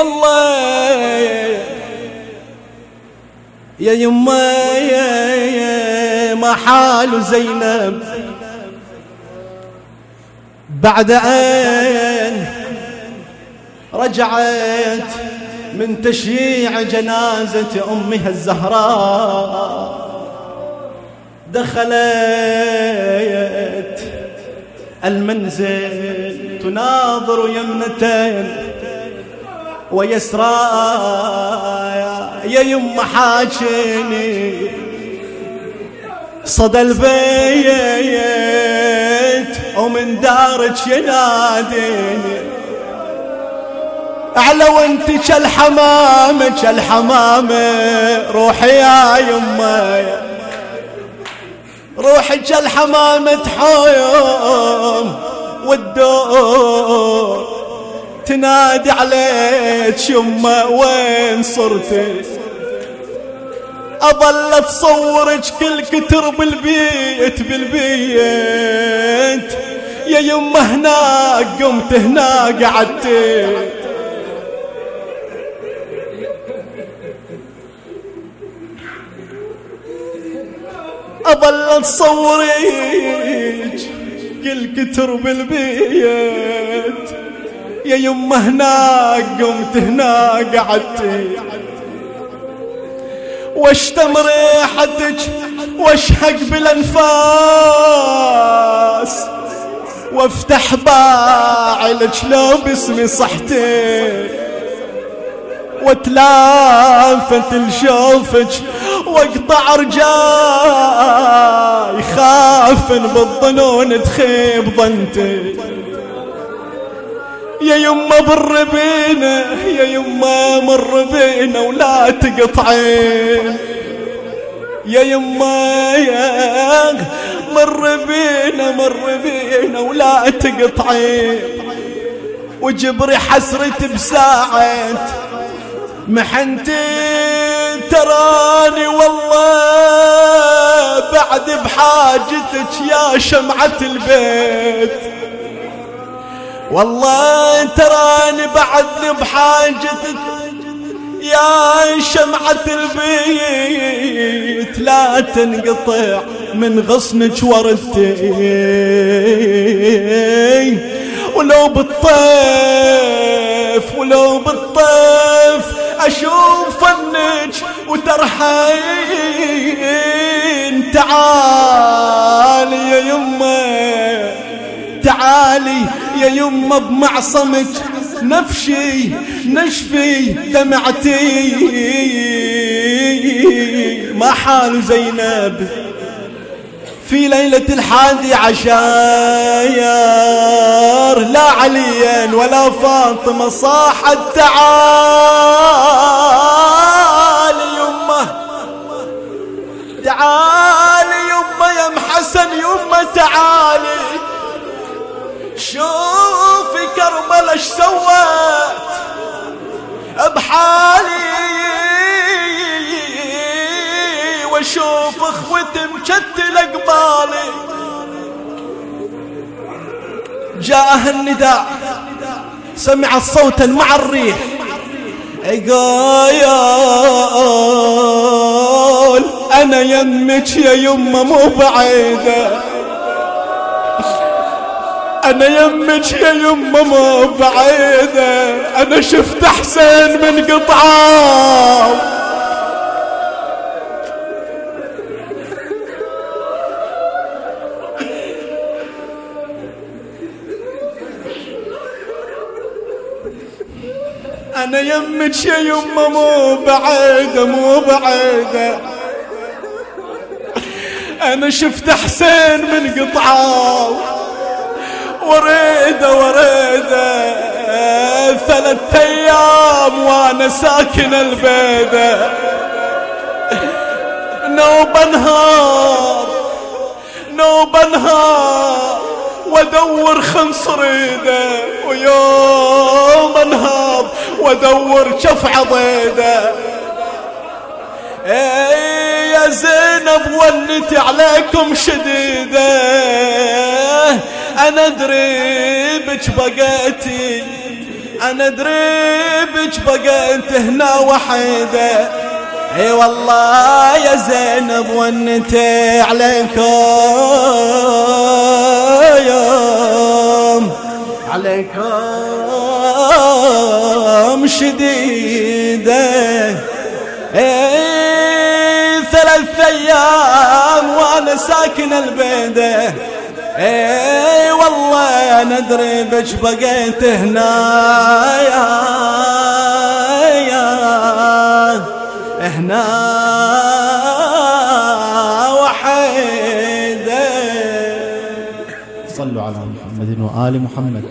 والله يا يما يا ما حال زينب. بعد أن رجعت من تشييع جنازة أمها الزهراء دخلت المنزل تناظر يمنتين ويسرى يا يم حاجني صدى البيت ومن دارك يناديني على وانت كالحمامة كالحمامة روحي يا يمه روحي كالحمامة حوم والدور تنادي عليك يمه وين صرتي أظل اتصورك كل كتر بالبيت بالبيت. يا يمه هناك قمت هناك قعدتي أظل أتصوريك كل كتر بالبيت. يا يمه هناك قمت هناك قعدتي واشتم ريحتك واشهق بالانفاس؟ وافتح باعلك لو باسمي صحتي وتلافت لشوفك واقطع رجاي خاف بالظنون تخيب ظنتي يا يما بر بينا يا يما مر بينا ولا تقطعين. يا يما يا مر بينا مر بينا ولا تقطعين. وجبري حسرتي بساعة محنتي تراني والله بعد بحاجتك يا شمعة البيت. والله تراني بعد بحاجتك يا شمعة البيت لا تنقطع من غصنك وردتي ولو بالطيف ولو بالطيف أشوف فنك وترحين. تعالي يا يمه تعالي يا يمه بمعصمك نفشي نشفي دمعتي. ما حال زينب في ليلة الحادي عشر لا عليا ولا فاطمة صاحت تعالي يمه تعالي واشوف اخوتي مشتلة قبالي جاءه النداء. سمع الصوت مع الريح قايل أنا يمك يا يمه مو بعيدة. أنا يمك يا يمه مو بعيدة. أنا شفت حسين من قطعة. أنا يمك يا يمه مو بعيدة مو بعيدة. أنا شفت حسين من قطعة وريده وريده. ثلاث أيام وأنا ساكن البيده نوب أنهار نوب أنهار وأدور خمس ريده ويوم وادور شف عضيده. اي يا زينب ولتي عليكم شديده. أنا أدري بك بقيتي. أنا أدري بك بقيت هنا وحيدة. إي والله يا زينب ونت عليكم. عليكم. شديدة. اي ثلاث أيام وأنا ساكن البيدة. اي والله ندري بش بقيت هنا. يا يا هنا. وحيدة. صلوا على محمد وآل محمد.